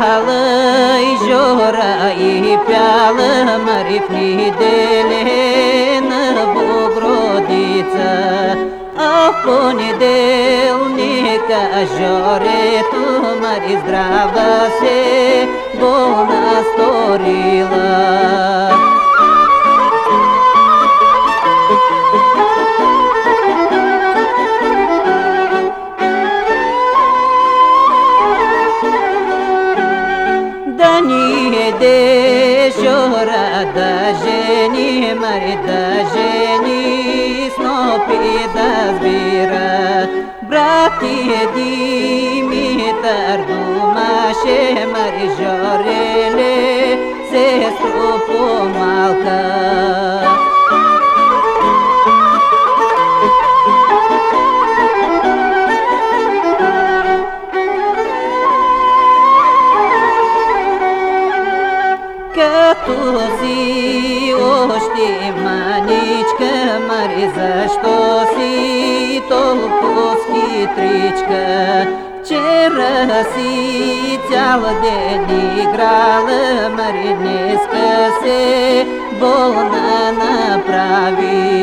Пяли жора і пяли маріфні делена Богородиця, а в понедельника жори тумар і здравася, бо насторила. de chora da geni marida geni snopi das vira brati di mi tardu ma she mari jorele se strupo Като си още маничка, Мари, защо си толкова хитричка? Вчера си цял ден играла, Мари, днеска се болна направи.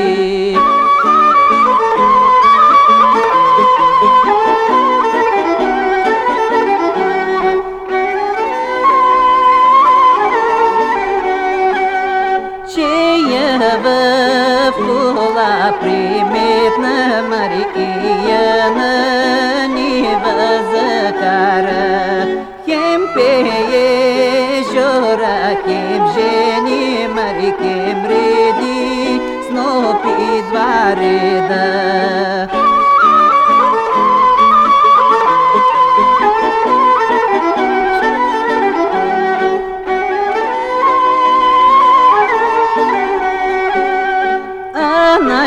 че я в кола приметна Мария на нива закара. Хем пее жора, хем жени Мари, хем реди, снопи два реда.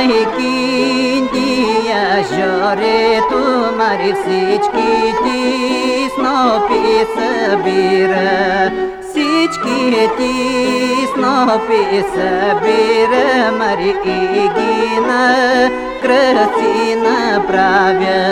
Найкиндия жорето мари всички ти снопи събира. Всички ти снопи събира, мари и ги на кръци направя.